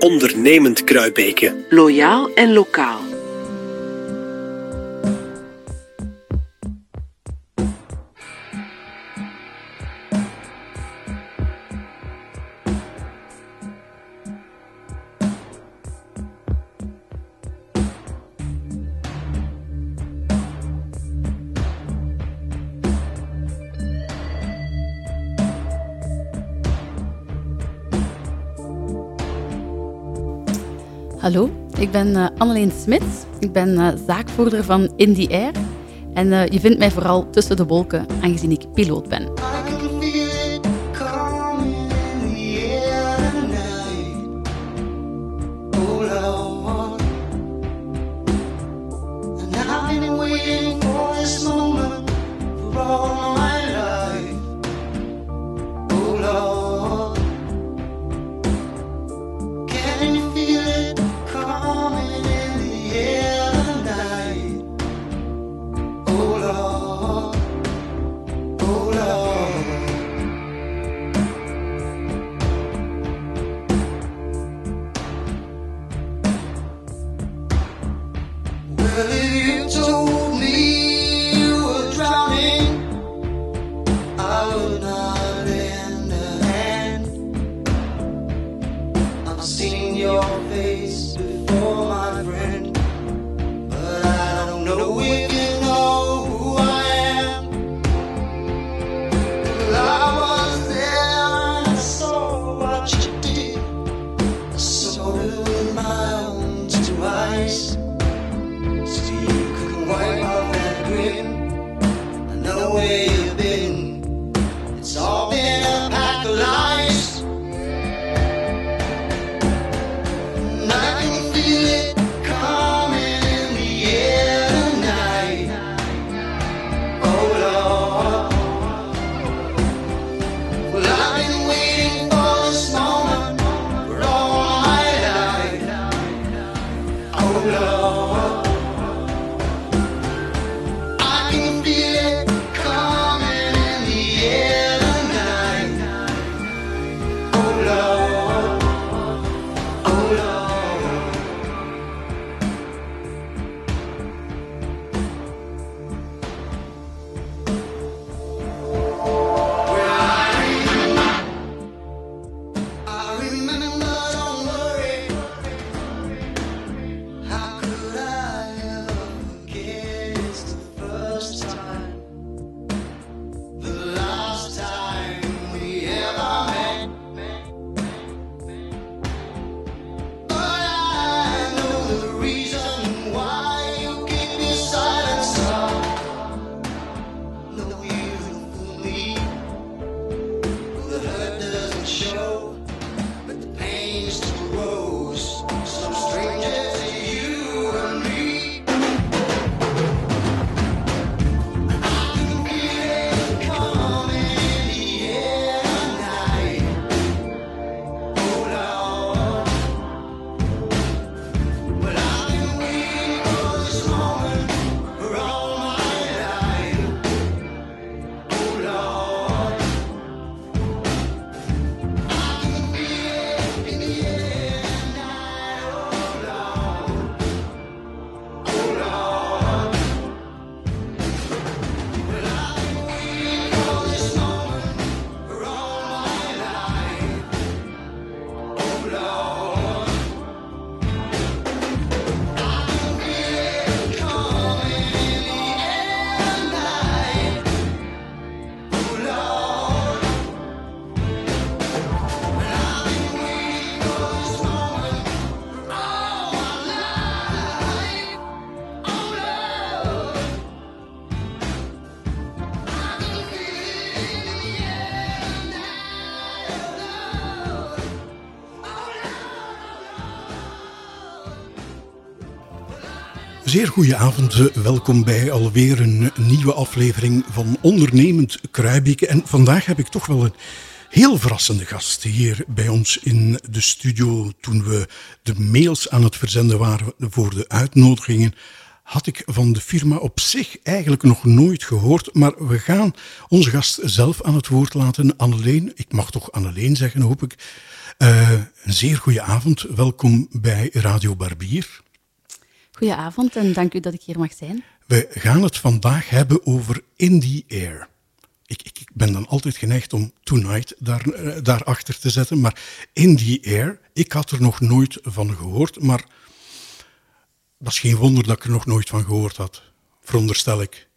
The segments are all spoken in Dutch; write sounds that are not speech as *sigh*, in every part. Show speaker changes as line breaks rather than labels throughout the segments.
ondernemend Kruibeke.
Loyaal en lokaal.
Hallo, ik ben uh, Anneleen Smit. Ik ben uh, zaakvoerder van In the Air. En uh, je vindt mij vooral tussen de wolken, aangezien ik piloot ben. away.
Zeer goede avond, welkom bij alweer een nieuwe aflevering van Ondernemend Kruibeke. En vandaag heb ik toch wel een heel verrassende gast hier bij ons in de studio. Toen we de mails aan het verzenden waren voor de uitnodigingen, had ik van de firma op zich eigenlijk nog nooit gehoord. Maar we gaan onze gast zelf aan het woord laten. Anneleen, ik mag toch Anneleen zeggen, hoop ik. Uh, Een zeer goede avond. Welkom bij Radio Barbier.
Goedenavond en dank u dat ik hier mag zijn.
We gaan het vandaag hebben over In the Air. Ik, ik, ik ben dan altijd geneigd om Tonight daar, uh, daarachter te zetten, maar In the Air, ik had er nog nooit van gehoord, maar dat is geen wonder dat ik er nog nooit van gehoord had, veronderstel ik.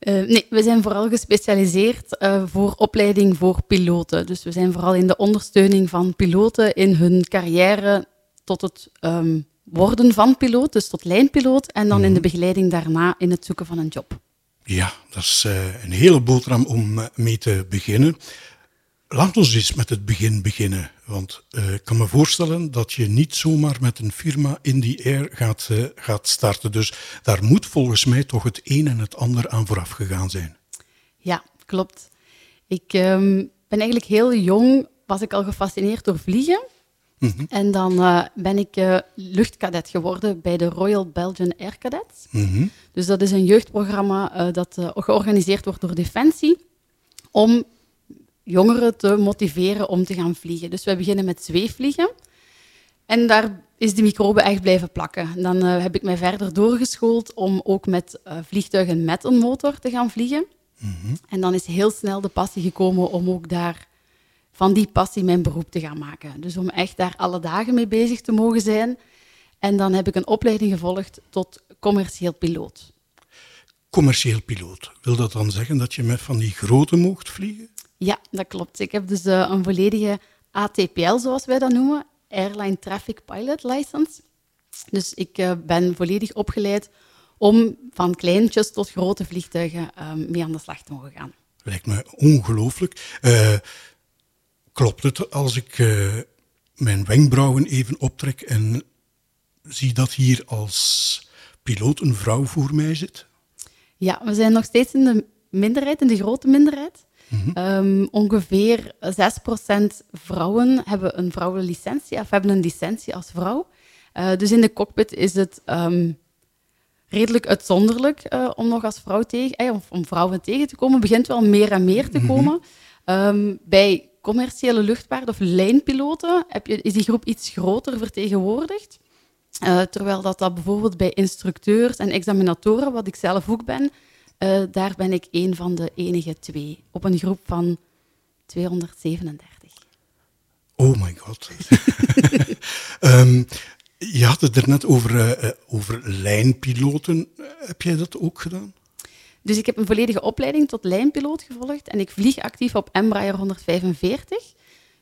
Uh, nee, we zijn vooral gespecialiseerd uh, voor opleiding voor piloten. Dus we zijn vooral in de ondersteuning van piloten in hun carrière tot het um, worden van piloot, dus tot lijnpiloot, en dan in de begeleiding daarna in het zoeken van een job.
Ja, dat is uh, een hele boterham om mee te beginnen. Laat ons eens met het begin beginnen. Want uh, ik kan me voorstellen dat je niet zomaar met een firma in die air gaat, uh, gaat starten. Dus daar moet volgens mij toch het een en het ander aan vooraf gegaan zijn.
Ja, klopt. Ik um, ben eigenlijk heel jong, was ik al gefascineerd door vliegen. Mm -hmm. En dan uh, ben ik luchtkadet geworden bij de Royal Belgian Air Cadets. Mm -hmm. Dus dat is een jeugdprogramma dat georganiseerd wordt door Defensie om jongeren te motiveren om te gaan vliegen. Dus we beginnen met zweefvliegen. En daar is de microbe echt blijven plakken. Dan uh, heb ik mij verder doorgeschoold om ook met uh, vliegtuigen met een motor te gaan vliegen. Mm -hmm. En dan is heel snel de passie gekomen om ook daar van die passie mijn beroep te gaan maken. Dus om echt daar alle dagen mee bezig te mogen zijn. En dan heb ik een opleiding gevolgd tot commercieel piloot.
Commercieel piloot, wil dat dan zeggen dat je met van die grote mocht vliegen?
Ja, dat klopt. Ik heb dus uh, een volledige ATPL, zoals wij dat noemen, Airline Traffic Pilot License. Dus ik uh, ben volledig opgeleid om van kleintjes tot grote vliegtuigen uh, mee aan de slag te mogen gaan.
Lijkt me ongelooflijk. Uh, klopt het als ik mijn wenkbrauwen even optrek en zie dat hier als piloot een vrouw voor mij zit?
Ja, we zijn nog steeds in de minderheid, in de grote minderheid. Mm -hmm. um, ongeveer 6% vrouwen hebben een vrouwelijke licentie of hebben een licentie als vrouw. Uh, dus in de cockpit is het um, redelijk uitzonderlijk uh, om nog als vrouw tegen, eh, of om vrouwen tegen te komen. Het begint wel meer en meer te komen. Mm -hmm. um, bij commerciële luchtvaart of lijnpiloten heb je, is die groep iets groter vertegenwoordigd. Uh, terwijl dat, dat bijvoorbeeld bij instructeurs en examinatoren, wat ik zelf ook ben, uh, daar ben ik een van de enige twee, op een groep van 237.
Oh my god. um, *laughs* je had het er net over, uh, over lijnpiloten. Heb jij dat ook gedaan?
Dus ik heb een volledige opleiding tot lijnpiloot gevolgd en ik vlieg actief op Embraer 145.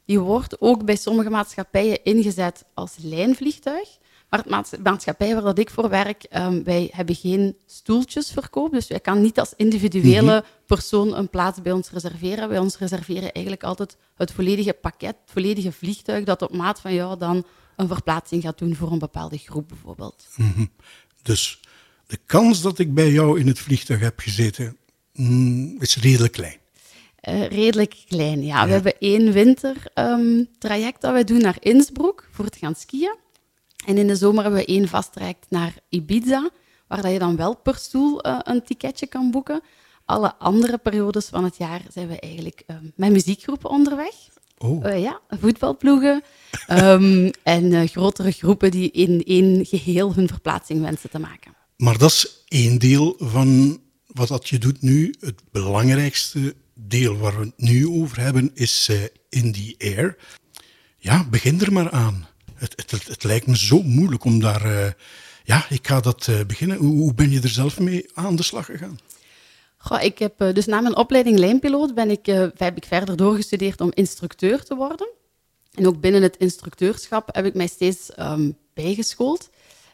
Die wordt ook bij sommige maatschappijen ingezet als lijnvliegtuig. Maar de maatschappij waar dat ik voor werk, um, wij hebben geen stoeltjesverkoop. Dus wij kan niet als individuele -hmm. persoon een plaats bij ons reserveren. Wij ons reserveren eigenlijk altijd het volledige pakket, het volledige vliegtuig, dat op maat van jou dan een verplaatsing gaat doen voor een bepaalde groep bijvoorbeeld.
Mm -hmm. Dus de kans dat ik bij jou in het vliegtuig heb gezeten, mm, is redelijk klein.
Uh, redelijk klein, ja. ja. We hebben één wintertraject um, dat wij doen naar Innsbruck voor te gaan skiën. En in de zomer hebben we één vasttraject naar Ibiza, waar dat je dan wel per stoel uh, een ticketje kan boeken. Alle andere periodes van het jaar zijn we eigenlijk uh, met muziekgroepen onderweg.
Oh.
Uh, ja, voetbalploegen um, *laughs* en grotere groepen die in één geheel hun verplaatsing wensen te maken.
Maar dat is één deel van wat dat je doet nu. Het belangrijkste deel waar we het nu over hebben is in the air. Ja, begin er maar aan het, het, het, lijkt me zo moeilijk om daar. Uh, ja, ik ga dat uh, beginnen. Hoe, hoe, ben je er zelf mee aan de slag gegaan?
Goh, ik heb dus na mijn opleiding lijnpiloot ben ik, heb ik verder doorgestudeerd om instructeur te worden. En ook binnen het instructeurschap heb ik mij steeds um, bijgeschoold.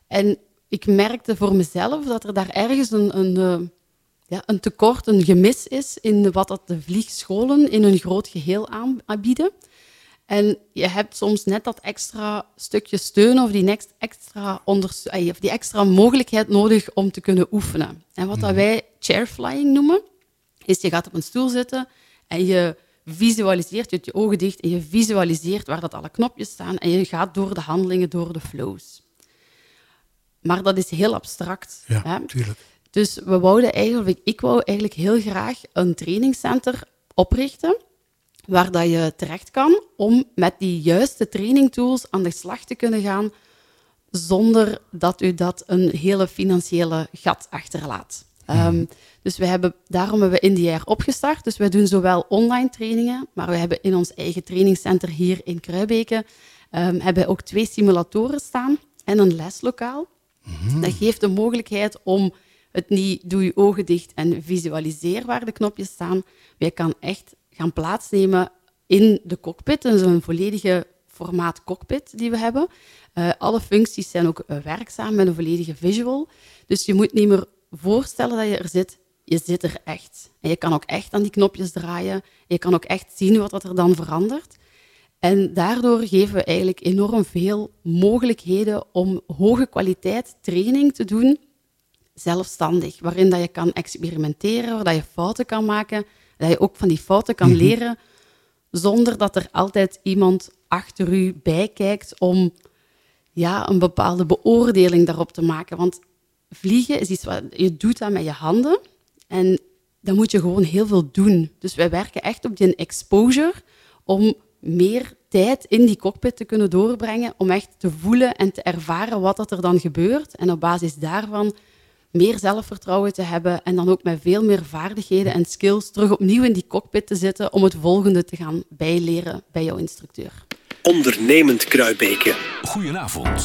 En ik merkte voor mezelf dat er daar ergens een, een, ja, een tekort, een gemis is in wat dat de vliegscholen in een groot geheel aanbieden. En je hebt soms net dat extra stukje steun of die, extra, of die extra mogelijkheid nodig om te kunnen oefenen. En wat dat wij chairflying noemen, is je gaat op een stoel zitten en je visualiseert, je hebt je ogen dicht en je visualiseert waar dat alle knopjes staan en je gaat door de handelingen, door de flows. Maar dat is heel abstract.
Ja, hè? tuurlijk.
Dus we wouden eigenlijk, ik wou eigenlijk heel graag een trainingscenter oprichten waar dat je terecht kan om met die juiste trainingtools aan de slag te kunnen gaan zonder dat u dat een hele financiële gat achterlaat. Ehm, dus we hebben, daarom hebben we Indiair opgestart. Dus we doen zowel online trainingen, maar we hebben in ons eigen trainingscenter hier in Kruibeke um, hebben ook twee simulatoren staan en een leslokaal. Dat geeft de mogelijkheid om het niet doe je ogen dicht en visualiseer waar de knopjes staan. Maar je kan echt gaan plaatsnemen in de cockpit. Is een volledige formaat cockpit die we hebben. Uh, alle functies zijn ook uh, werkzaam met een volledige visual. Dus je moet niet meer voorstellen dat je er zit. Je zit er echt. En je kan ook echt aan die knopjes draaien. Je kan ook echt zien wat er dan verandert. En daardoor geven we eigenlijk enorm veel mogelijkheden om hoge kwaliteit training te doen, zelfstandig, waarin dat je kan experimenteren, waar dat je fouten kan maken, dat je ook van die fouten kan mhm. leren, zonder dat er altijd iemand achter u bijkijkt om ja, een bepaalde beoordeling daarop te maken. Want vliegen is iets wat je doet dat met je handen en dan moet je gewoon heel veel doen. Dus wij werken echt op die exposure om meer tijd in die cockpit te kunnen doorbrengen, om echt te voelen en te ervaren wat dat er dan gebeurt. En op basis daarvan meer zelfvertrouwen te hebben en dan ook met veel meer vaardigheden en skills terug opnieuw in die cockpit te zitten om het volgende te gaan bijleren bij jouw instructeur.
Ondernemend Kruibeken.
Goedenavond.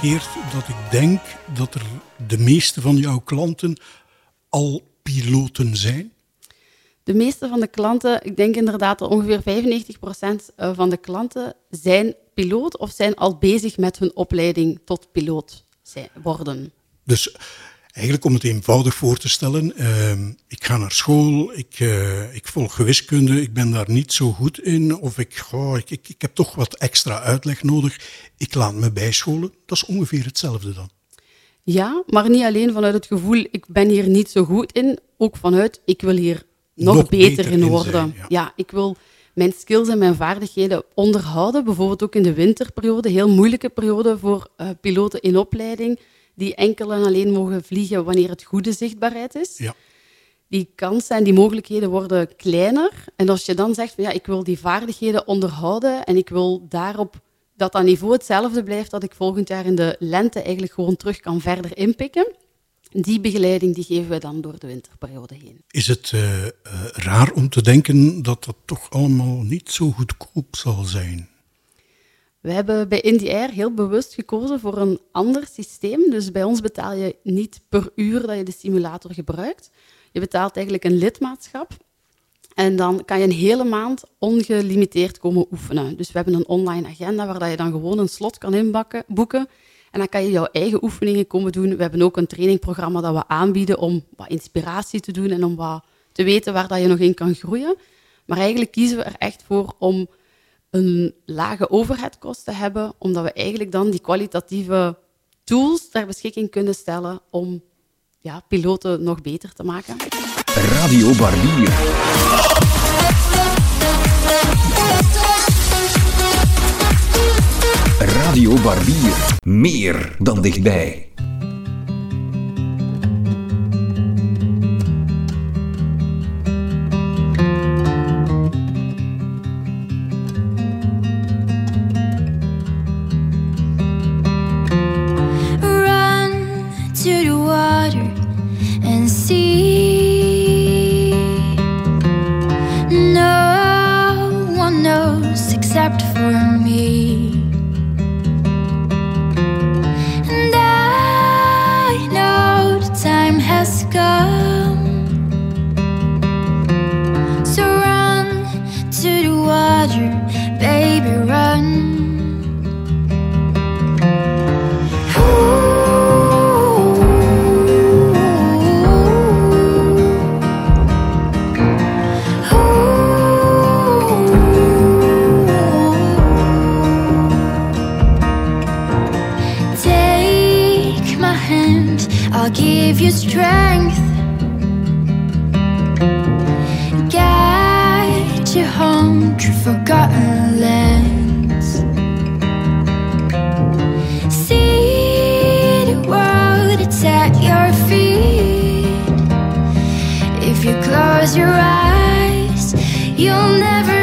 Dat ik denk dat er de meeste van jouw klanten al piloten zijn?
De meeste van de klanten, ik denk inderdaad dat ongeveer 95% eh, van de klanten zijn piloot of zijn al bezig met hun opleiding tot piloot worden.
Dus eigenlijk om het eenvoudig voor te stellen, uh, ik ga naar school, ik, uh, ik volg wiskunde, ik ben daar niet zo goed in, of ik, oh, ik, ik, ik heb toch wat extra uitleg nodig, ik laat me bijscholen. Dat is ongeveer hetzelfde dan.
Ja, maar niet alleen vanuit het gevoel, ik ben hier niet zo goed in, ook vanuit, ik wil hier nog, beter, in worden. ja. ik wil mijn skills en mijn vaardigheden onderhouden. Bijvoorbeeld ook in de winterperiode, heel moeilijke periode voor uh, piloten in opleiding, die enkel en alleen mogen vliegen wanneer het goede zichtbaarheid is. Ja. Die kansen en die mogelijkheden worden kleiner. En als je dan zegt, van, ja, ik wil die vaardigheden onderhouden en ik wil daarop dat dat niveau hetzelfde blijft, dat ik volgend jaar in de lente eigenlijk gewoon terug kan verder inpikken, die begeleiding die geven we dan door de winterperiode heen.
Is het uh, uh, raar om te denken dat dat toch allemaal niet zo goedkoop zal zijn?
We hebben bij Indie Air heel bewust gekozen voor een ander systeem. Dus bij ons betaal je niet per uur dat je de simulator gebruikt. Je betaalt eigenlijk een lidmaatschap. En dan kan je een hele maand ongelimiteerd komen oefenen. Dus we hebben een online agenda waar je dan gewoon een slot kan inboeken. En dan kan je jouw eigen oefeningen komen doen. We hebben ook een trainingprogramma dat we aanbieden om wat inspiratie te doen en om wat te weten waar dat je nog in kan groeien. Maar eigenlijk kiezen we er echt voor om een lage overheadkost te hebben, omdat we eigenlijk dan die kwalitatieve tools ter beschikking kunnen stellen om ja, piloten nog beter te maken. Radio Barbier.
Radio Barbier. Meer dan dichtbij. Close your eyes, you'll never.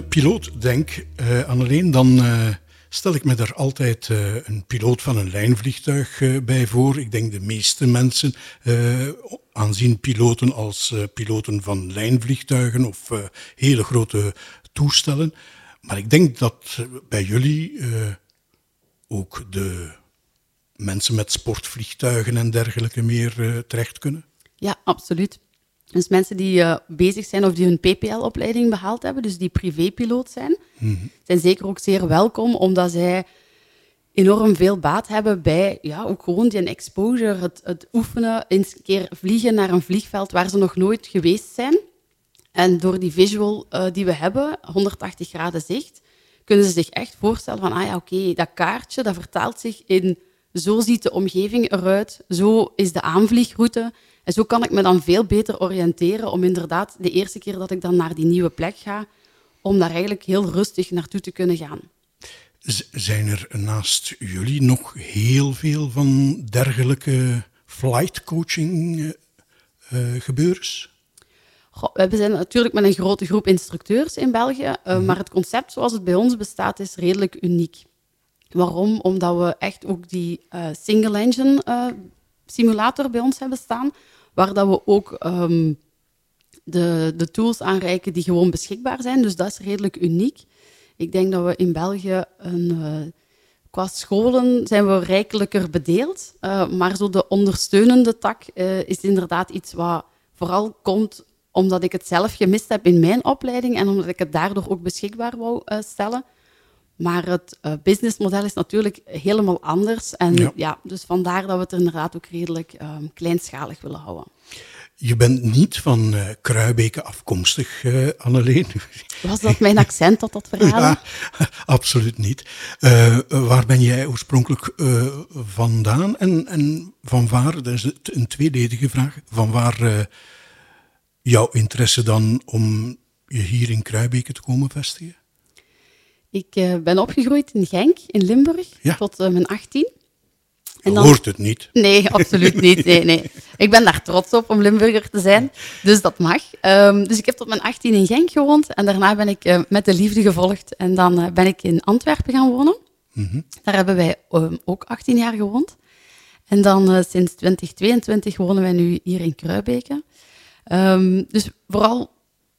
Piloot denk, uh, Annelien, dan uh, stel ik me daar altijd uh, een piloot van een lijnvliegtuig bij voor. Ik denk de meeste mensen uh, aanzien piloten als piloten van lijnvliegtuigen of hele grote toestellen. Maar ik denk dat bij jullie ook de mensen met sportvliegtuigen en dergelijke meer terecht kunnen.
Ja, absoluut. Dus mensen die uh, bezig zijn of die hun PPL-opleiding behaald hebben, dus die privépiloot zijn, mm zijn zeker ook zeer welkom, omdat zij enorm veel baat hebben bij ja, ook gewoon die exposure, het, het oefenen, eens een keer vliegen naar een vliegveld waar ze nog nooit geweest zijn. En door die visual uh, die we hebben, 180 graden zicht, kunnen ze zich echt voorstellen van, ah ja, oké, dat kaartje, dat vertaalt zich in, zo ziet de omgeving eruit, zo is de aanvliegroute, en zo kan ik me dan veel beter oriënteren om inderdaad de eerste keer dat ik dan naar die nieuwe plek ga, om daar eigenlijk heel rustig naartoe te kunnen gaan.
zijn er naast jullie nog heel veel van dergelijke flight coaching uh, gebeurens?
we zijn natuurlijk met een grote groep instructeurs in België, uh, mm -hmm. maar het concept zoals het bij ons bestaat is redelijk uniek. Waarom? Omdat we echt ook die uh, single engine simulator bij ons hebben staan, waar dat we ook um, de, de tools aanreiken die gewoon beschikbaar zijn. Dus dat is redelijk uniek. Ik denk dat we in België een, uh, qua scholen zijn we rijkelijker bedeeld. Uh, maar zo de ondersteunende tak uh, is inderdaad iets wat vooral komt omdat ik het zelf gemist heb in mijn opleiding en omdat ik het daardoor ook beschikbaar wou stellen. Maar het uh, businessmodel is natuurlijk helemaal anders. En ja. dus vandaar dat we het inderdaad ook redelijk um, kleinschalig willen houden.
Je bent niet van uh, Kruibeke afkomstig, uh, Anneleen.
Was dat mijn accent dat dat verhaal?
Ja, absoluut niet. Uh, waar ben jij oorspronkelijk vandaan? En, en van waar, dat is een tweeledige vraag, van waar jouw interesse dan om je hier in Kruibeke te komen vestigen?
Ik uh, ben opgegroeid in Genk, in Limburg, ja. tot uh, mijn 18.
En dan... Hoort het niet?
Nee, *laughs* absoluut niet. Nee, nee. Ik ben daar trots op om Limburger te zijn, dus dat mag. Um, dus ik heb tot mijn 18 in Genk gewoond en daarna ben ik uh, met de liefde gevolgd en dan ben ik in Antwerpen gaan wonen. Mm -hmm. Daar hebben wij um, ook 18 jaar gewoond. En dan sinds 2022 wonen wij nu hier in Kruibeke. Um, dus vooral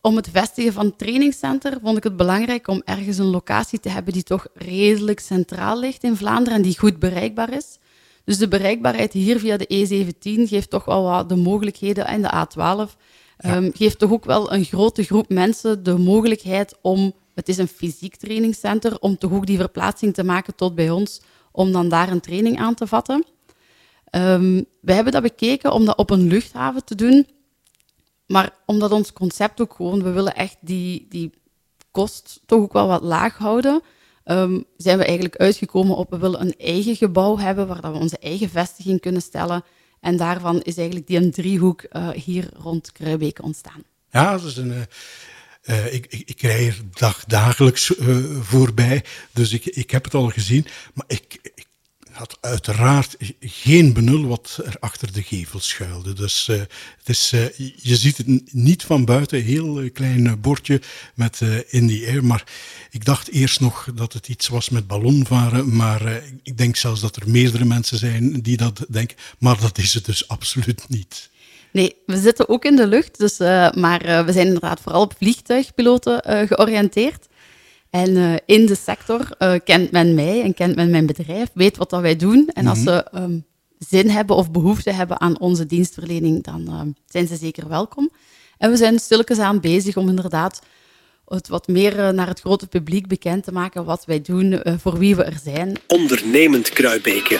om het vestigen van het trainingscenter vond ik het belangrijk om ergens een locatie te hebben die toch redelijk centraal ligt in Vlaanderen en die goed bereikbaar is. Dus de bereikbaarheid hier via de E17 geeft toch wel wat de mogelijkheden en de A12 ja. um, geeft toch ook wel een grote groep mensen de mogelijkheid om, het is een fysiek trainingscenter, om toch ook die verplaatsing te maken tot bij ons, om dan daar een training aan te vatten. Um, we hebben dat bekeken om dat op een luchthaven te doen. Maar omdat ons concept ook gewoon, we willen echt die, die kost toch ook wel wat laag houden, um, zijn we eigenlijk uitgekomen op, we willen een eigen gebouw hebben waar dat we onze eigen vestiging kunnen stellen. En daarvan is eigenlijk die een driehoek uh, hier rond Kruibeke ontstaan.
Ja, dat is een... Uh... Uh, ik, ik, ik rij er dag, dagelijks uh, voorbij, dus ik, ik heb het al gezien. Maar ik had uiteraard geen benul wat er achter de gevel schuilde. Dus uh, het is, uh, je ziet het niet van buiten, heel klein bordje met in the air. Maar ik dacht eerst nog dat het iets was met ballonvaren. Maar ik denk zelfs dat er meerdere mensen zijn die dat denken. Maar dat is het dus absoluut niet.
Nee, we zitten ook in de lucht, dus, maar we zijn inderdaad vooral op vliegtuigpiloten georiënteerd. En uh, in de sector uh, kent men mij en kent men mijn bedrijf, weet wat dat wij doen. En als mhm. ze um, zin hebben of behoefte hebben aan onze dienstverlening, dan uh, zijn ze zeker welkom. En we zijn stilletjes aan bezig om inderdaad het wat meer naar het grote publiek bekend te maken wat wij doen, voor wie we er zijn.
Ondernemend Kruibeke.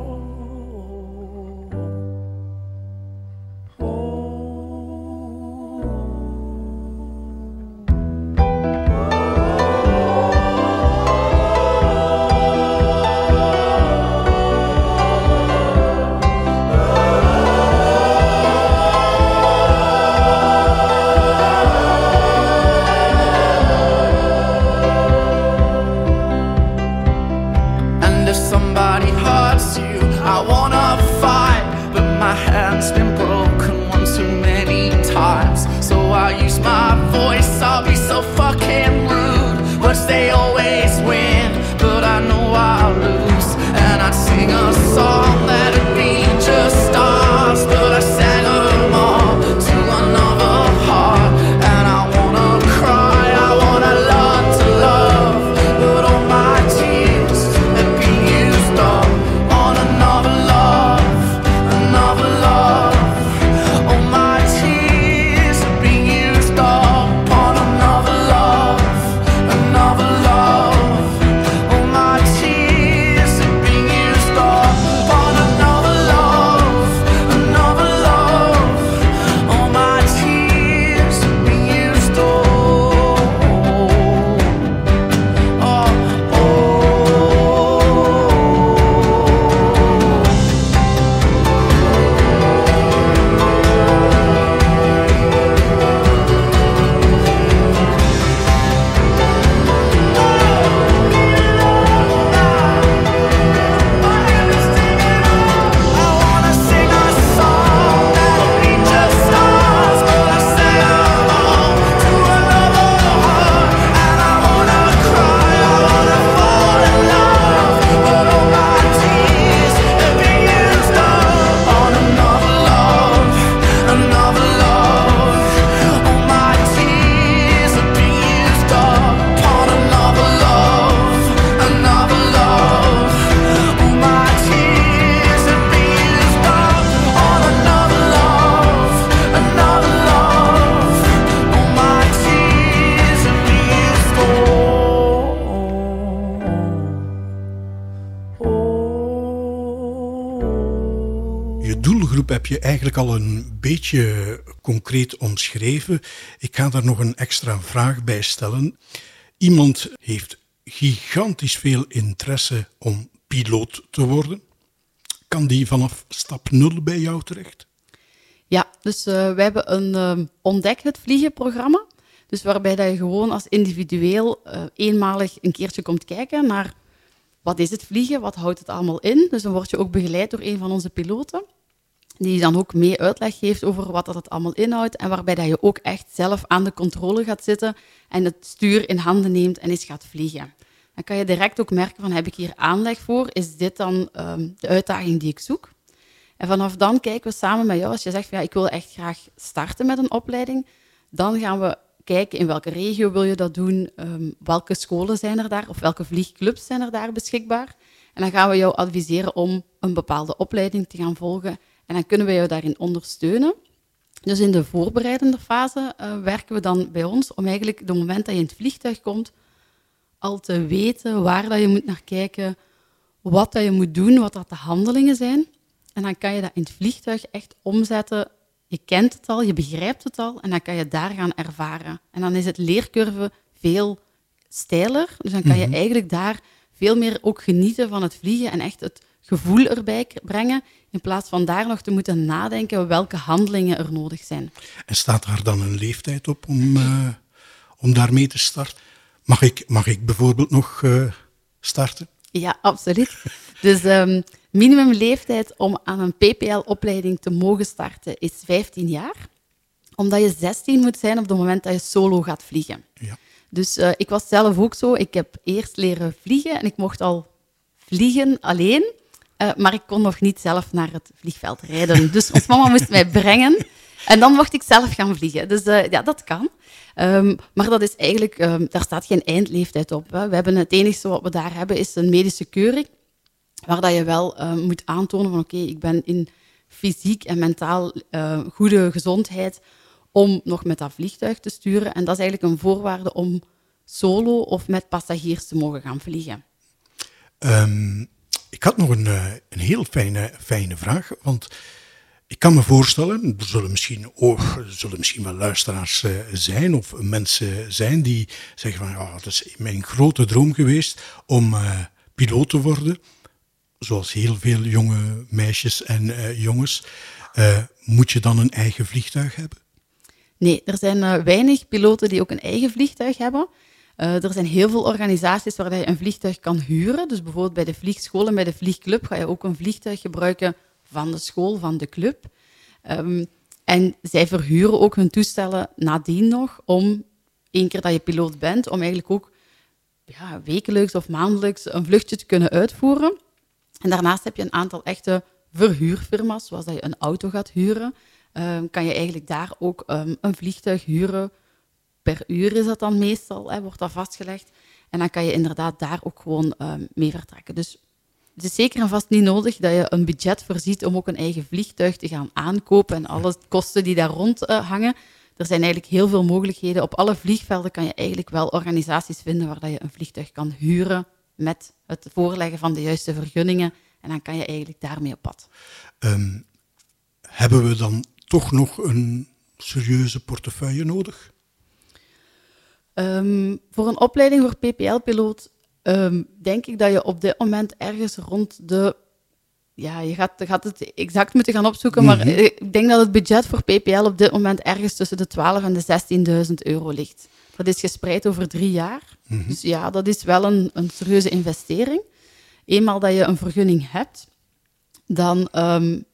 Al een beetje concreet omschreven. Ik ga daar nog een extra vraag bij stellen. Iemand heeft gigantisch veel interesse om piloot te worden. Kan die vanaf stap nul bij jou terecht?
Ja, dus wij hebben een ehm, ontdek het vliegen programma. Dus waarbij dat je gewoon als individueel eh, eenmalig een keertje komt kijken naar wat is het vliegen, wat houdt het allemaal in. Dus dan word je ook begeleid door een van onze piloten, die dan ook mee uitleg geeft over wat dat het allemaal inhoudt en waarbij dat je ook echt zelf aan de controle gaat zitten en het stuur in handen neemt en eens gaat vliegen. Dan kan je direct ook merken van heb ik hier aanleg voor, is dit dan ehm, de uitdaging die ik zoek? En vanaf dan kijken we samen met jou, als je zegt van ja, ik wil echt graag starten met een opleiding, dan gaan we kijken in welke regio wil je dat doen, ehm, welke scholen zijn er daar of welke vliegclubs zijn er daar beschikbaar. En dan gaan we jou adviseren om een bepaalde opleiding te gaan volgen en dan kunnen we jou daarin ondersteunen. Dus in de voorbereidende fase eh, werken we dan bij ons om eigenlijk de moment dat je in het vliegtuig komt, al te weten waar dat je moet naar kijken, wat dat je moet doen, wat dat de handelingen zijn. En dan kan je dat in het vliegtuig echt omzetten. Je kent het al, je begrijpt het al en dan kan je daar gaan ervaren. En dan is het leercurve veel steiler. Dus dan kan je eigenlijk daar veel meer ook genieten van het vliegen en echt het gevoel erbij brengen, in plaats van daar nog te moeten nadenken welke handelingen er nodig zijn.
En staat daar dan een leeftijd op om, eh, om daarmee te starten? Mag ik, mag ik bijvoorbeeld nog eh, starten?
Ja, absoluut. Dus ehm, minimumleeftijd om aan een PPL-opleiding te mogen starten is 15 jaar. Omdat je 16 moet zijn op het moment dat je solo gaat vliegen.
Ja.
Dus uh, ik was zelf ook zo. Ik heb eerst leren vliegen en ik mocht al vliegen alleen. Uh, maar ik kon nog niet zelf naar het vliegveld rijden. Dus ons mama moest mij brengen. En dan mocht ik zelf gaan vliegen. Dus uh, ja, dat kan. Um, maar dat is eigenlijk, um, daar staat geen eindleeftijd op. Hè. We hebben het enige wat we daar hebben is een medische keuring. Waar dat je wel um, moet aantonen van oké, ik ben in fysiek en mentaal goede gezondheid om nog met dat vliegtuig te sturen. En dat is eigenlijk een voorwaarde om solo of met passagiers te mogen gaan vliegen.
Ik had nog een, uh, een heel fijne, fijne vraag, want ik kan me voorstellen, er zullen misschien, zullen misschien wel luisteraars uh, zijn of mensen zijn die zeggen van ja, het is mijn grote droom geweest om uh, piloot te worden. Zoals heel veel jonge meisjes en jongens. moet je dan een eigen vliegtuig hebben?
Nee, er zijn weinig piloten die ook een eigen vliegtuig hebben. Uh, er zijn heel veel organisaties waar je een vliegtuig kan huren. Dus bijvoorbeeld bij de vliegschool en bij de vliegclub ga je ook een vliegtuig gebruiken van de school, van de club. Um, en zij verhuren ook hun toestellen nadien nog om, één keer dat je piloot bent, om eigenlijk ook ja, wekelijks of maandelijks een vluchtje te kunnen uitvoeren. En daarnaast heb je een aantal echte verhuurfirma's, zoals dat je een auto gaat huren. Um, kan je eigenlijk daar ook um, een vliegtuig huren. Per uur is dat dan meestal, hè, wordt dat vastgelegd. En dan kan je inderdaad daar ook gewoon mee vertrekken. Dus het is zeker en vast niet nodig dat je een budget voorziet om ook een eigen vliegtuig te gaan aankopen en alle kosten die daar rond uh, hangen. Er zijn eigenlijk heel veel mogelijkheden. Op alle vliegvelden kan je eigenlijk wel organisaties vinden waar dat je een vliegtuig kan huren met het voorleggen van de juiste vergunningen. En dan kan je eigenlijk daarmee op pad.
Um, hebben we dan toch nog een serieuze portefeuille nodig?
Um, voor een opleiding voor PPL-piloot um, denk ik dat je op dit moment ergens rond de. Ja, je gaat, gaat het exact moeten gaan opzoeken, maar mm -hmm. ik denk dat het budget voor PPL op dit moment ergens tussen de 12 en de 16.000 euro ligt. Dat is gespreid over drie jaar. Mm -hmm. Dus ja, dat is wel een, een serieuze investering. Eenmaal dat je een vergunning hebt, dan um,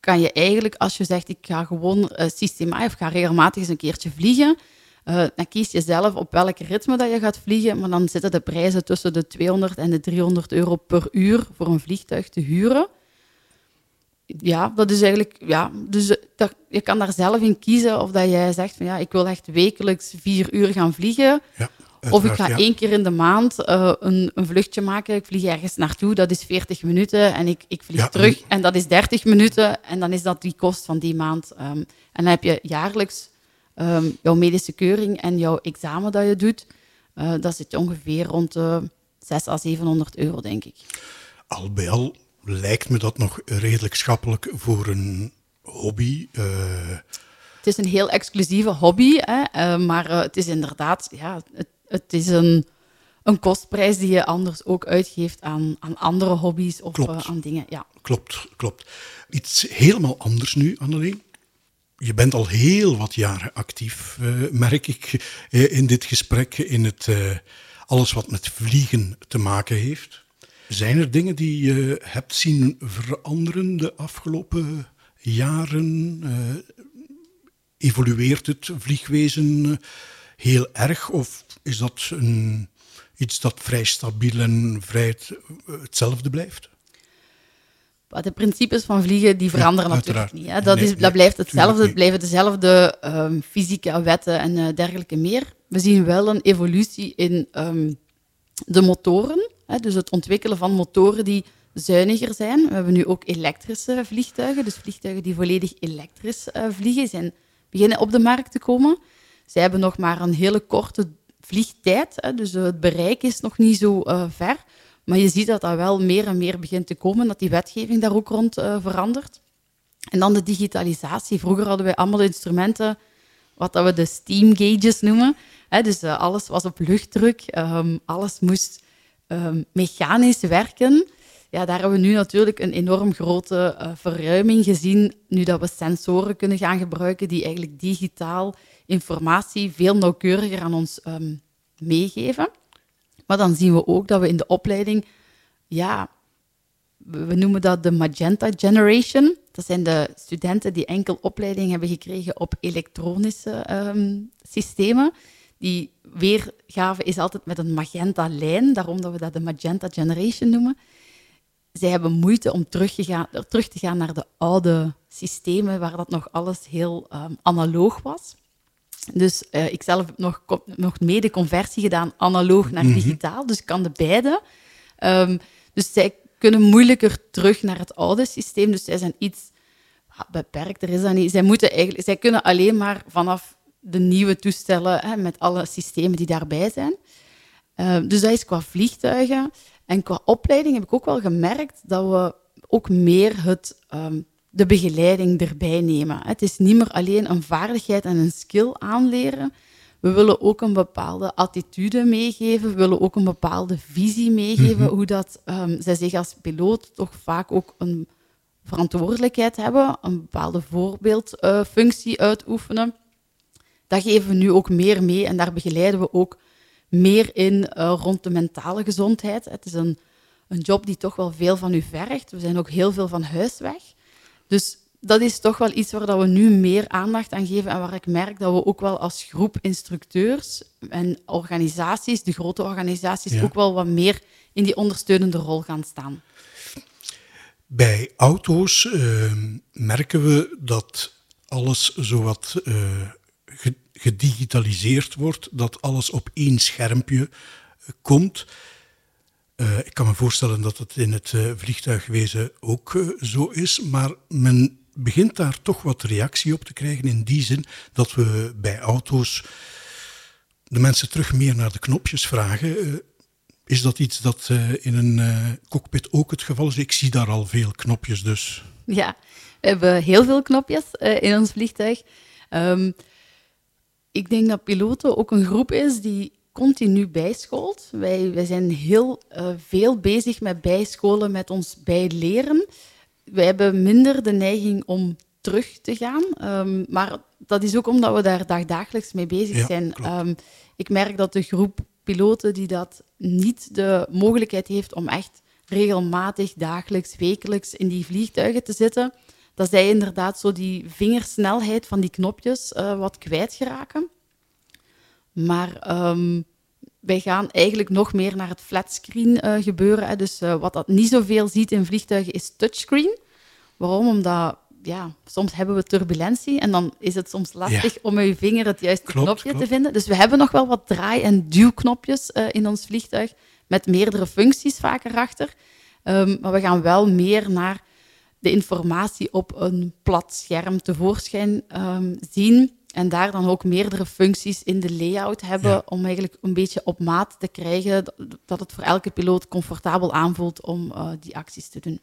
kan je eigenlijk, als je zegt ik ga gewoon uh, systematisch of ga regelmatig eens een keertje vliegen, uh, dan kies je zelf op welk ritme dat je gaat vliegen, maar dan zitten de prijzen tussen de 200 en de 300 euro per uur voor een vliegtuig te huren. Ja, dat is eigenlijk, ja, dus eh, dat, je kan daar zelf in kiezen of dat jij zegt van ja, ik wil echt wekelijks vier uur gaan vliegen.
Ja,
of ik ga ja. één keer in de maand uh, een, een, vluchtje maken. Ik vlieg ergens naartoe, dat is 40 minuten. En ik, ik vlieg ja, terug en... en... dat is 30 minuten. En dan is dat die kost van die maand. Um, en dan heb je jaarlijks um, jouw medische keuring en jouw examen dat je doet, uh, dat zit ongeveer rond de 600 à 700 euro, denk ik.
Al bij al lijkt me dat nog redelijk schappelijk voor een hobby. Uh...
Het is een heel exclusieve hobby, hè, uh, maar het is inderdaad, ja, het, het is een, een kostprijs die je anders ook uitgeeft aan, aan andere hobby's of aan dingen. Ja.
Klopt, klopt. Iets helemaal anders nu, Anneleen je bent al heel wat jaren actief, uh, merk ik uh, in dit gesprek, in het, uh, alles wat met vliegen te maken heeft. Zijn er dingen die je hebt zien veranderen de afgelopen jaren? evolueert het vliegwezen heel erg of is dat een, iets dat vrij stabiel en vrij hetzelfde blijft?
De principes van vliegen die veranderen ja, natuurlijk niet. Hè. Dat, nee, is, dat blijft hetzelfde, het blijven dezelfde um, fysieke wetten en uh, dergelijke meer. We zien wel een evolutie in um, de motoren, hè, dus het ontwikkelen van motoren die zuiniger zijn. We hebben nu ook elektrische vliegtuigen, dus vliegtuigen die volledig elektrisch uh, vliegen, zijn beginnen op de markt te komen. Zij hebben nog maar een hele korte vliegtijd, hè, dus het bereik is nog niet zo ver. Maar je ziet dat dat wel meer en meer begint te komen, dat die wetgeving daar ook rond uh, verandert. En dan de digitalisatie. Vroeger hadden wij allemaal instrumenten, wat dat we de steam gauges noemen. Dus uh, alles was op luchtdruk, um, alles moest um, mechanisch werken. Ja, daar hebben we nu natuurlijk een enorm grote uh, verruiming gezien, nu dat we sensoren kunnen gaan gebruiken die eigenlijk digitaal informatie veel nauwkeuriger aan ons um, meegeven. Maar dan zien we ook dat we in de opleiding ja, we noemen dat de Magenta Generation. Dat zijn de studenten die enkel opleiding hebben gekregen op elektronische ehm, systemen. Die weergave is altijd met een magenta lijn, daarom dat we dat de Magenta Generation noemen. Zij hebben moeite om terug, terug te gaan naar de oude systemen, waar dat nog alles heel um, analoog was. Dus uh, ik zelf heb nog, nog mede conversie gedaan, analoog naar mhm. digitaal. Dus ik kan de beide. Um, dus zij kunnen moeilijker terug naar het oude systeem. Dus zij zijn iets beperkter, is dat niet. Zij, moeten eigenlijk, zij kunnen alleen maar vanaf de nieuwe toestellen, hè, met alle systemen die daarbij zijn. Uh, dus dat is qua vliegtuigen. En qua opleiding heb ik ook wel gemerkt dat we ook meer het um, de begeleiding erbij nemen. Het is niet meer alleen een vaardigheid en een skill aanleren. We willen ook een bepaalde attitude meegeven. We willen ook een bepaalde visie meegeven. Mhm. Hoe dat um, zij zich als piloot toch vaak ook een verantwoordelijkheid hebben. Een bepaalde voorbeeldfunctie uh, uitoefenen. Dat geven we nu ook meer mee en daar begeleiden we ook meer in uh, rond de mentale gezondheid. Het is een, een job die toch wel veel van u vergt. We zijn ook heel veel van huis weg. Dus dat is toch wel iets waar dat we nu meer aandacht aan geven en waar ik merk dat we ook wel als groep instructeurs en organisaties, de grote organisaties, ook wel wat meer in die ondersteunende rol gaan staan.
Bij auto's uh, merken we dat alles zowat uh, gedigitaliseerd wordt, dat alles op één schermpje uh, komt. Uh, ik kan me voorstellen dat het in het uh, vliegtuigwezen ook uh, zo is, maar men begint daar toch wat reactie op te krijgen in die zin dat we bij auto's de mensen terug meer naar de knopjes vragen. is dat iets dat in een cockpit ook het geval is? Ik zie daar al veel knopjes dus.
Ja, we hebben heel veel knopjes in ons vliegtuig. Um, ik denk dat piloten ook een groep is die continu bijschoolt. Wij, wij zijn heel uh, veel bezig met bijscholen, met ons bijleren. Wij hebben minder de neiging om terug te gaan. Um, maar dat is ook omdat we daar dagdagelijks mee bezig ja, zijn. Um, ik merk dat de groep piloten die dat niet de mogelijkheid heeft om echt regelmatig, dagelijks, wekelijks in die vliegtuigen te zitten, dat zij inderdaad zo die vingersnelheid van die knopjes uh, wat kwijtgeraken. Maar um, wij gaan eigenlijk nog meer naar het flatscreen uh, gebeuren. Hè. Dus uh, wat dat niet zoveel ziet in vliegtuigen is touchscreen. Waarom? Omdat ja, soms hebben we turbulentie en dan is het soms lastig ja. om met je vinger het juiste klopt, knopje klopt. te vinden. Dus we hebben nog wel wat draai- en duwknopjes uh, in ons vliegtuig met meerdere functies vaak erachter. Um, maar we gaan wel meer naar de informatie op een plat scherm tevoorschijn um, zien en daar dan ook meerdere functies in de layout hebben ja. om eigenlijk een beetje op maat te krijgen dat het voor elke piloot comfortabel aanvoelt om uh, die acties te doen.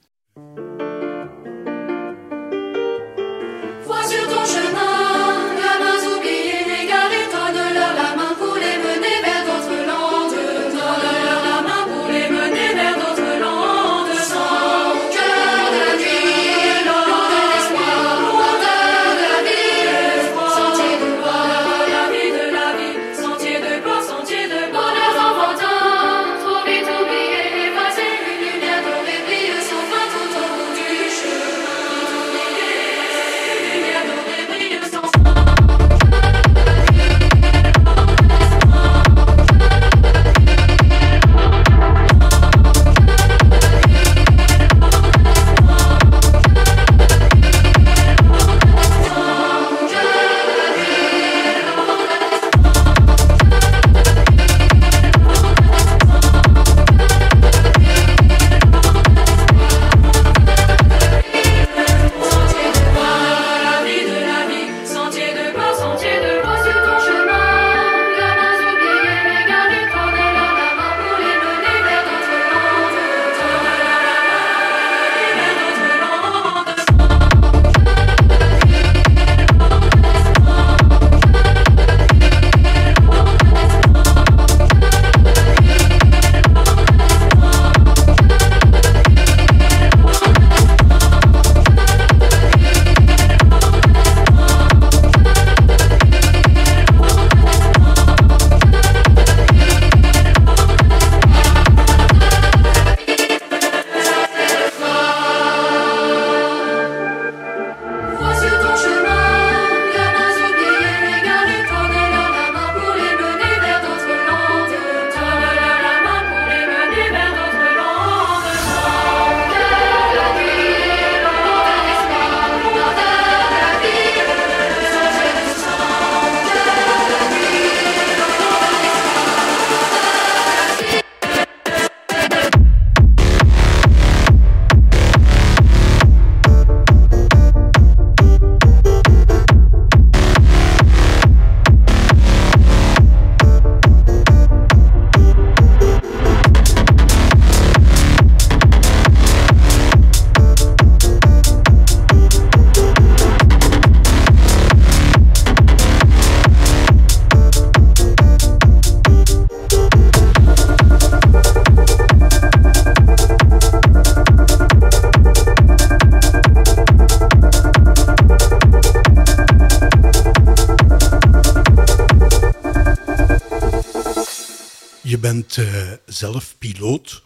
Zelf piloot.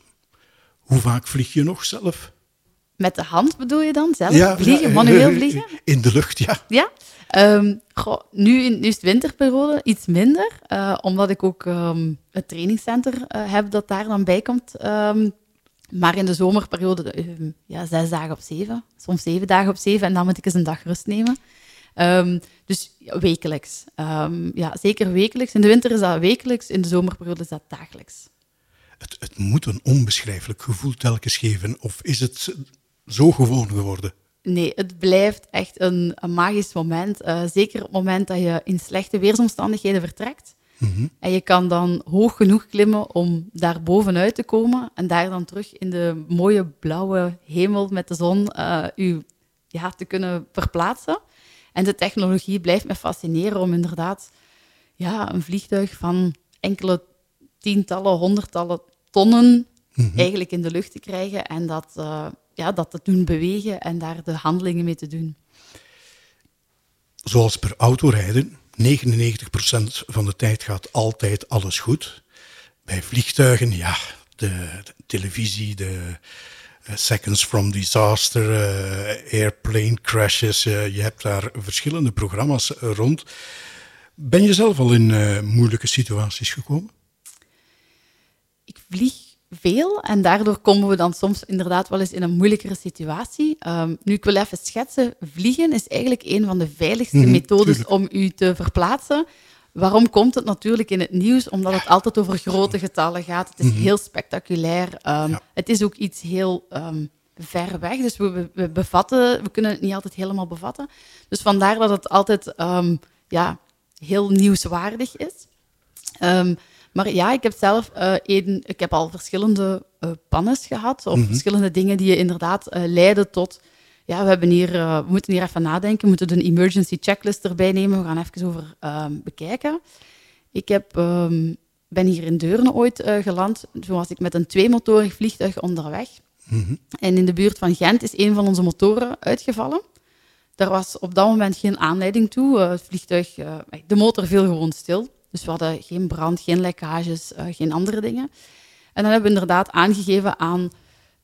Hoe vaak vlieg je nog zelf?
Met de hand bedoel je dan? Zelf vliegen, ja, manueel *laughs* vliegen?
In de lucht, ja.
Ja? Um, goh, nu, nu is het winterperiode iets minder, uh, omdat ik ook um, het trainingscenter uh, heb dat daar dan bij komt. Um, maar in de zomerperiode, ja, zes dagen op zeven, soms zeven dagen op zeven, en dan moet ik eens een dag rust nemen. dus ja, wekelijks. ja, zeker wekelijks. In de winter is dat wekelijks, in de zomerperiode is dat dagelijks.
Het, het moet een onbeschrijfelijk gevoel telkens geven, of is het zo gewoon geworden?
Nee, het blijft echt een, een magisch moment. Uh, zeker op het moment dat je in slechte weersomstandigheden vertrekt. Mm-hmm. En je kan dan hoog genoeg klimmen om daar bovenuit te komen. En daar dan terug in de mooie blauwe hemel met de zon uh, u ja, te kunnen verplaatsen. En de technologie blijft me fascineren om inderdaad ja, een vliegtuig van enkele tientallen, honderdtallen tonnen mm-hmm. eigenlijk in de lucht te krijgen. En dat, uh, ja, dat te doen bewegen en daar de handelingen mee te doen.
Zoals per autorijden, 99% van de tijd gaat altijd alles goed. Bij vliegtuigen, ja, de, televisie, de uh, Seconds from Disaster, uh, airplane crashes, uh, je hebt daar verschillende programma's rond. Ben je zelf al in moeilijke situaties gekomen?
Vlieg veel en daardoor komen we dan soms inderdaad wel eens in een moeilijkere situatie. Um, nu, ik wil even schetsen, vliegen is eigenlijk een van de veiligste mm methodes om u te verplaatsen. Waarom komt het natuurlijk in het nieuws? Omdat het altijd over grote getallen gaat. Het is mm -hmm. heel spectaculair. Um, ja. Het is ook iets heel um, ver weg, dus we, we, bevatten, we kunnen het niet altijd helemaal bevatten. Dus vandaar dat het altijd ja, heel nieuwswaardig is. Maar ja, ik heb zelf uh, een, ik heb al verschillende uh, pannes gehad, of mm -hmm. verschillende dingen die je inderdaad uh, leiden tot. Ja, we, hebben hier, we moeten hier even nadenken, we moeten een emergency checklist erbij nemen. We gaan even over ehm, bekijken. Ik heb, um, ben hier in Deurne ooit geland. Toen was ik met een tweemotorig vliegtuig onderweg. Mm -hmm. En in de buurt van Gent is een van onze motoren uitgevallen. Daar was op dat moment geen aanleiding toe. het vliegtuig, de motor viel gewoon stil. Dus we hadden geen brand, geen lekkages, uh, geen andere dingen. En dan hebben we inderdaad aangegeven aan...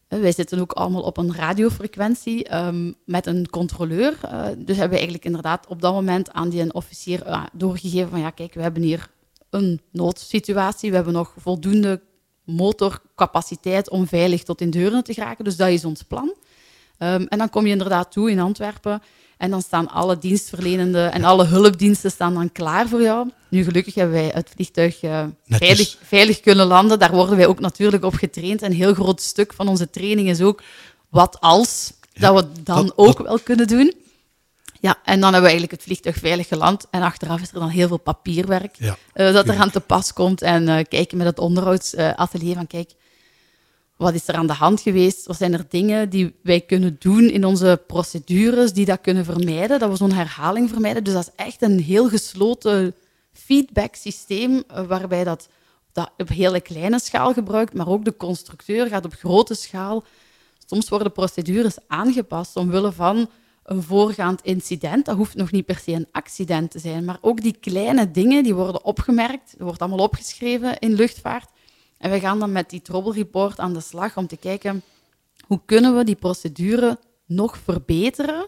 Uh, wij zitten ook allemaal op een radiofrequentie um, met een controleur. Uh, dus hebben we eigenlijk inderdaad op dat moment aan die officier doorgegeven van... Ja, kijk, we hebben hier een noodsituatie. We hebben nog voldoende motorcapaciteit om veilig tot in deuren te geraken. Dus dat is ons plan. Um, en dan kom je inderdaad toe in Antwerpen... En dan staan alle dienstverlenende en alle hulpdiensten staan dan klaar voor jou. Nu, gelukkig hebben wij het vliegtuig uh, veilig, veilig, kunnen landen. Daar worden wij ook natuurlijk op getraind. En een heel groot stuk van onze training is ook wat als, ja, dat we dan dat, ook dat... wel kunnen doen. Ja, en dan hebben we eigenlijk het vliegtuig veilig geland. En achteraf is er dan heel veel papierwerk ja, uh, dat er aan te pas komt. En uh, kijken met het onderhoudsatelier van, kijk, wat is er aan de hand geweest? Wat zijn er dingen die wij kunnen doen in onze procedures die dat kunnen vermijden, dat we zo'n herhaling vermijden? Dus dat is echt een heel gesloten feedback systeem eh, waarbij dat, dat op hele kleine schaal gebruikt, maar ook de constructeur gaat op grote schaal. Soms worden procedures aangepast omwille van een voorgaand incident. Dat hoeft nog niet per se een accident te zijn, maar ook die kleine dingen die worden opgemerkt, wordt allemaal opgeschreven in luchtvaart. En we gaan dan met die Trouble Report aan de slag om te kijken hoe kunnen we die procedure nog verbeteren,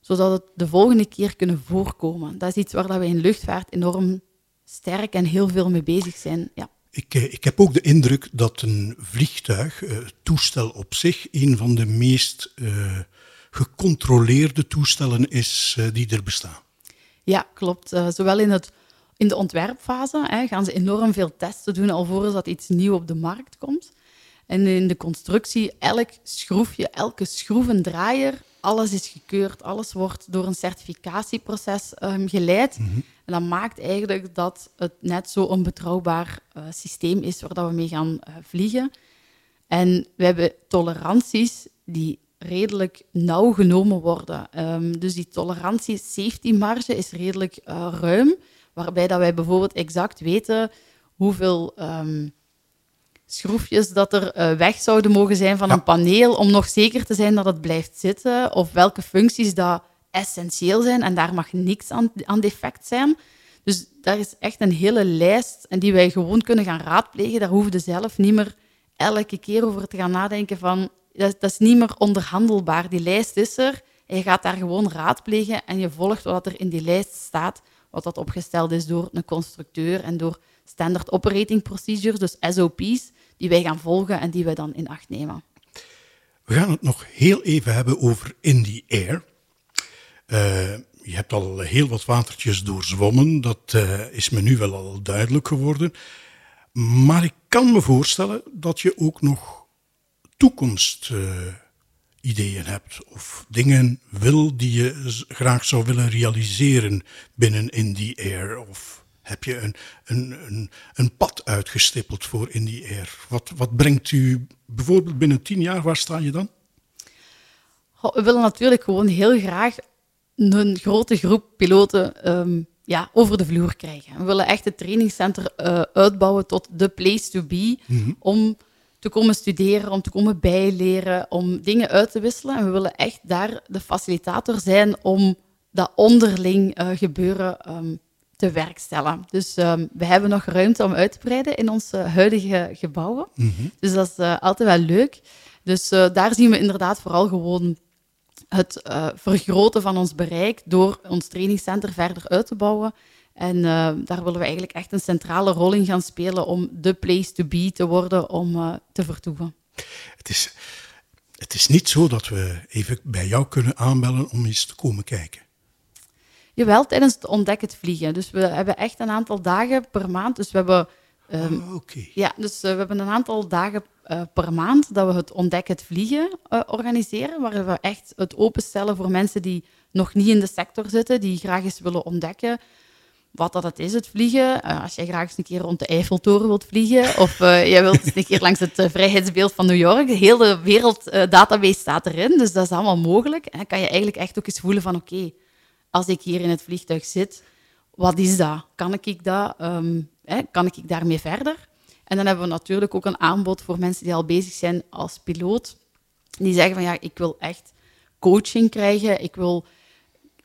zodat het de volgende keer kunnen voorkomen. Dat is iets waar we in luchtvaart enorm sterk en heel veel mee bezig zijn. Ja.
Ik, eh, ik heb ook de indruk dat een vliegtuig, het eh, toestel op zich, een van de meest uh, gecontroleerde toestellen is die er bestaan.
Ja, klopt. Zowel in het in de ontwerpfase hè, gaan ze enorm veel testen doen alvorens dat iets nieuw op de markt komt. En in de constructie, elk schroefje, elke schroevendraaier, alles is gekeurd. Alles wordt door een certificatieproces um, geleid. Mm -hmm. En dat maakt eigenlijk dat het net zo een betrouwbaar uh, systeem is waar dat we mee gaan uh, vliegen. En we hebben toleranties die redelijk nauw genomen worden. Um, dus die tolerantie, safety marge is redelijk uh, ruim waarbij dat wij bijvoorbeeld exact weten hoeveel um, schroefjes dat er uh, weg zouden mogen zijn van ja. een paneel, om nog zeker te zijn dat het blijft zitten, of welke functies dat essentieel zijn en daar mag niks aan, aan defect zijn. Dus daar is echt een hele lijst en die wij gewoon kunnen gaan raadplegen. Daar hoeven we zelf niet meer elke keer over te gaan nadenken van... Dat, dat is niet meer onderhandelbaar. Die lijst is er en je gaat daar gewoon raadplegen en je volgt wat er in die lijst staat, wat dat opgesteld is door een constructeur en door standard operating procedures, dus SOP's, die wij gaan volgen en die wij dan in acht nemen.
We gaan het nog heel even hebben over In the Air. Uh, je hebt al heel wat watertjes doorzwommen, dat uh, is me nu wel al duidelijk geworden. Maar ik kan me voorstellen dat je ook nog toekomstideeën uh, hebt of dingen wil die je graag zou willen realiseren binnen In the Air of heb je een, een, een, een pad uitgestippeld voor In the Air? Wat, wat brengt u bijvoorbeeld binnen tien jaar, waar sta je dan?
we willen natuurlijk gewoon heel graag een grote groep piloten um, ja, over de vloer krijgen. We willen echt het trainingscenter uh, uitbouwen tot de place to be mm -hmm. om te komen studeren, om te komen bijleren, om dingen uit te wisselen. En we willen echt daar de facilitator zijn om dat onderling uh, gebeuren um, te werkstellen. Dus um, we hebben nog ruimte om uit te breiden in onze huidige gebouwen. Mm -hmm. Dus dat is uh, altijd wel leuk. Dus uh, daar zien we inderdaad vooral gewoon het vergroten van ons bereik door ons trainingscenter verder uit te bouwen. En uh, daar willen we eigenlijk echt een centrale rol in gaan spelen om de place to be te worden om uh, te vertoeven.
Het is, het is niet zo dat we even bij jou kunnen aanbellen om eens te komen kijken.
Jawel, tijdens het ontdekken vliegen. Dus we hebben echt een aantal dagen per maand. Dus we hebben, um,
oh, okay.
ja, dus, we hebben een aantal dagen uh, per maand dat we het Ontdek het Vliegen uh, organiseren, waar we echt het openstellen voor mensen die nog niet in de sector zitten, die graag eens willen ontdekken wat dat het is, het vliegen. Uh, als jij graag eens een keer rond de Eiffeltoren wilt vliegen, of jij wilt eens een keer langs het vrijheidsbeeld van New York, de hele werelddatabase staat erin, dus dat is allemaal mogelijk. En dan kan je eigenlijk echt ook eens voelen van oké, als ik hier in het vliegtuig zit, wat is dat? Kan ik, dat, um, hè, kan ik daarmee verder? En dan hebben we natuurlijk ook een aanbod voor mensen die al bezig zijn als piloot. Die zeggen van ja, ik wil echt coaching krijgen. Ik wil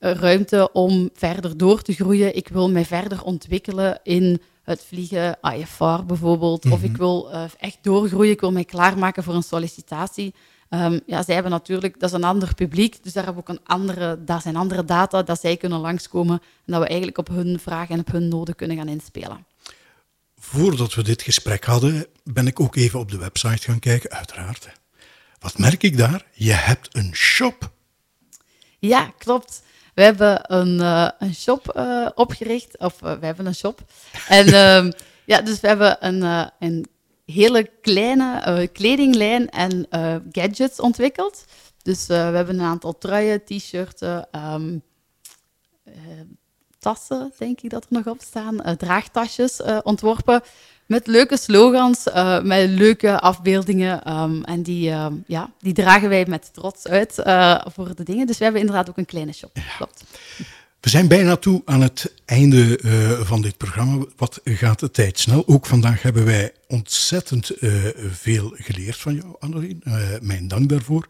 ruimte om verder door te groeien. Ik wil mij verder ontwikkelen in het vliegen, IFR bijvoorbeeld. Mm -hmm. Of ik wil uh, echt doorgroeien. Ik wil mij klaarmaken voor een sollicitatie. Um, ja, zij hebben natuurlijk, dat is een ander publiek, dus daar, hebben we ook een andere, daar zijn andere data dat zij kunnen langskomen en dat we eigenlijk op hun vragen en op hun noden kunnen gaan inspelen.
Voordat we dit gesprek hadden, ben ik ook even op de website gaan kijken, uiteraard. Wat merk ik daar? Je hebt een shop.
Ja, klopt. We hebben een, uh, een shop uh, opgericht, of uh, we hebben een shop. *laughs* En ja, dus we hebben een, een hele kleine kledinglijn en gadgets ontwikkeld. Dus we hebben een aantal truien, t-shirts, um, tassen, denk ik dat er nog op staan, draagtasjes ontworpen met leuke slogans, uh, met leuke afbeeldingen. Um, en die, ja, die dragen wij met trots uit voor de dingen. Dus we hebben inderdaad ook een kleine shop. Ja. Klopt.
We zijn bijna toe aan het einde van dit programma. Wat gaat de tijd snel? Ook vandaag hebben wij ontzettend veel geleerd van jou, Annelien. mijn dank daarvoor.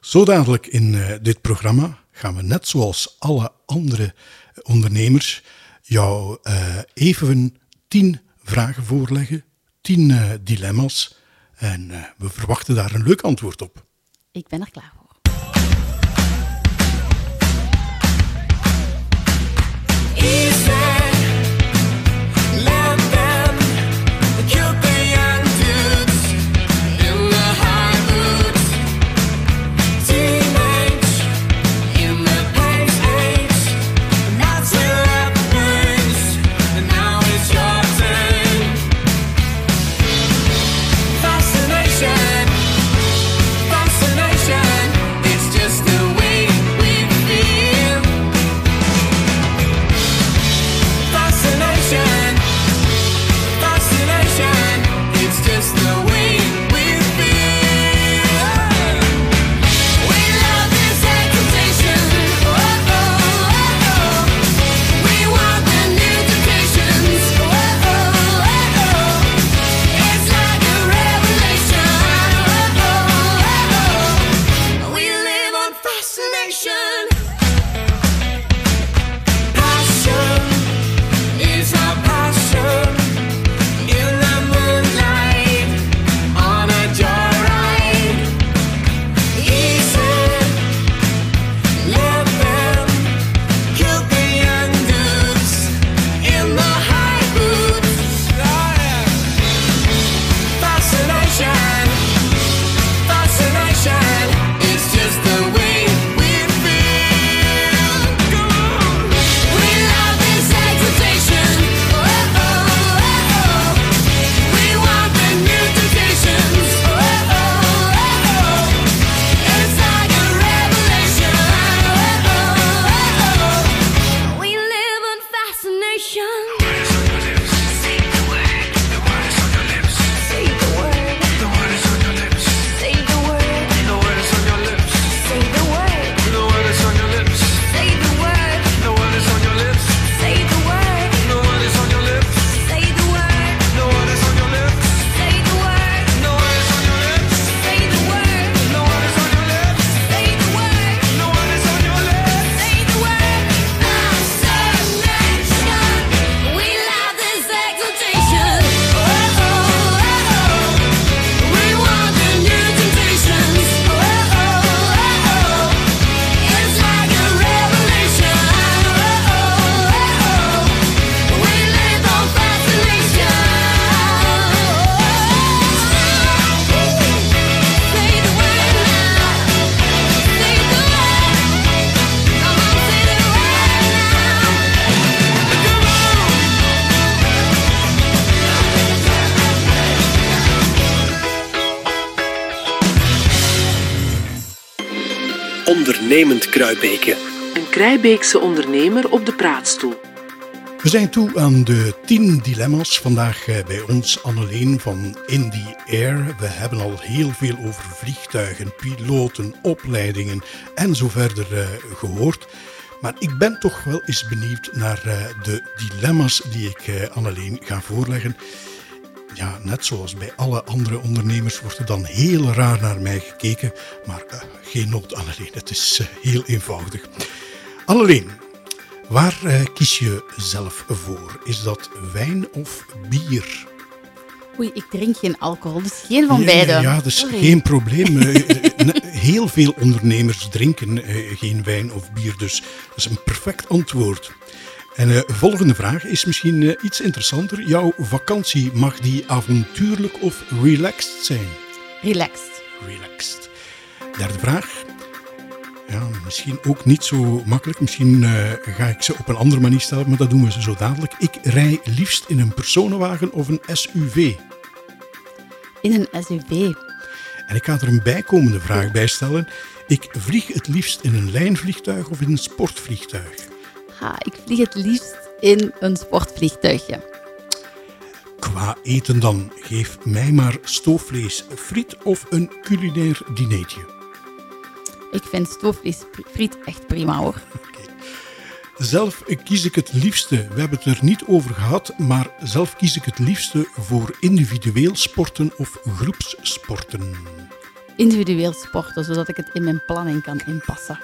Zo dadelijk in dit programma gaan we net zoals alle andere ondernemers jou even tien vragen voorleggen, tien uh, dilemma's. En uh, we verwachten daar een leuk antwoord op.
Ik ben er klaar voor.
Kruibeke.
Een Krijbeekse ondernemer op de praatstoel.
We zijn toe aan de 10 dilemma's. Vandaag eh, bij ons Anneleen van Indie Air. We hebben al heel veel over vliegtuigen, piloten, opleidingen en zo verder uh, gehoord. Maar ik ben toch wel eens benieuwd naar uh, de dilemma's die ik Anneleen ga voorleggen. Ja, net zoals bij alle andere ondernemers wordt er dan heel raar naar mij gekeken. Maar geen nood, Anneleen. Het is heel eenvoudig. Anneleen, Waar uh, kies je zelf voor? Is dat wijn of bier?
Oei, ik drink geen alcohol, dus geen van
ja,
beide.
Ja, dat is Sorry. geen probleem. *laughs* Heel veel ondernemers drinken geen wijn of bier, dus dat is een perfect antwoord. En de uh, volgende vraag is misschien iets interessanter. Jouw vakantie, mag die avontuurlijk of relaxed zijn?
Relaxed.
Relaxed. Derde vraag ja, misschien ook niet zo makkelijk. Misschien uh, ga ik ze op een andere manier stellen, maar dat doen we zo dadelijk. Ik rij liefst in een personenwagen of een SUV.
In een SUV.
En ik ga er een bijkomende vraag bij stellen. Ik vlieg het liefst in een lijnvliegtuig of in een sportvliegtuig?
Ik vlieg het liefst in een sportvliegtuigje.
Qua eten dan, geef mij maar stoofvlees, friet of een culinair dineetje.
Ik vind stoofvlees friet echt prima hoor. *laughs*
Okay. Zelf kies ik het liefste, we hebben het er niet over gehad, maar zelf kies ik het liefste voor individueel sporten of groepssporten.
Individueel sporten, zodat ik het in mijn planning kan inpassen.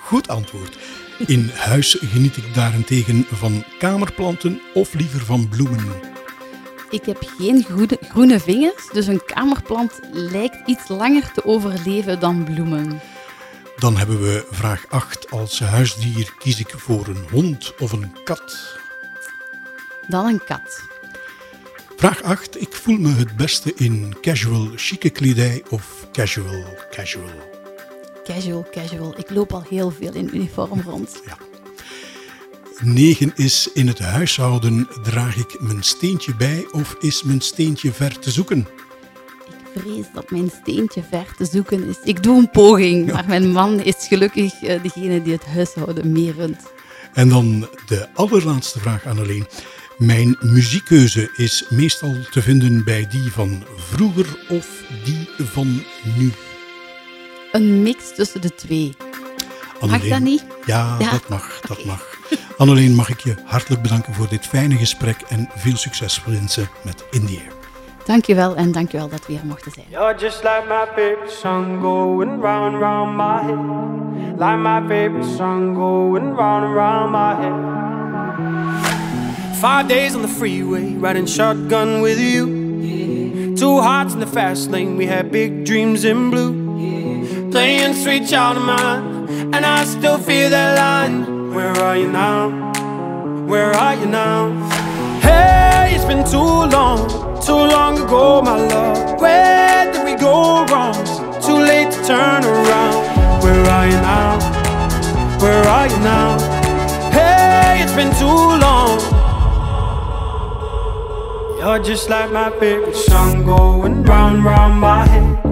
Goed antwoord. In huis geniet ik daarentegen van kamerplanten of liever van bloemen.
Ik heb geen groene vingers, dus een kamerplant lijkt iets langer te overleven dan bloemen.
Dan hebben we vraag 8. Als huisdier kies ik voor een hond of een kat?
Dan een kat.
Vraag 8. Ik voel me het beste in casual chique kledij of casual casual?
Casual casual. Ik loop al heel veel in uniform rond.
Ja. 9 is in het huishouden draag ik mijn steentje bij of is mijn steentje ver te zoeken?
vrees dat mijn steentje ver te zoeken is. Ik doe een poging, maar mijn man is gelukkig uh, degene die het huishouden meer runt.
En dan de allerlaatste vraag, Annelien. Mijn muziekkeuze is meestal te vinden bij die van vroeger of die van nu?
Een mix tussen de twee.
Annelien,
mag dat niet?
Ja, ja. dat mag, dat okay. mag. Anneleen, mag ik je hartelijk bedanken voor dit fijne gesprek en veel succes wensen met India.
Dankjewel en dankjewel dat we hier mochten zijn.
You're just like my favorite song going round round my head. Like my favorite song going round round my head. Five days on the freeway, riding shotgun with you. Two hearts in the fast lane, we had big dreams in blue. Playing sweet child of mine, and I still feel that line. Where are you now? Where are you now? Hey, it's been too long. Too long ago, my love. Where did we go wrong? Too late to turn around. Where are you now? Where are you now? Hey, it's been too long. You're just like my favorite song going round round my head.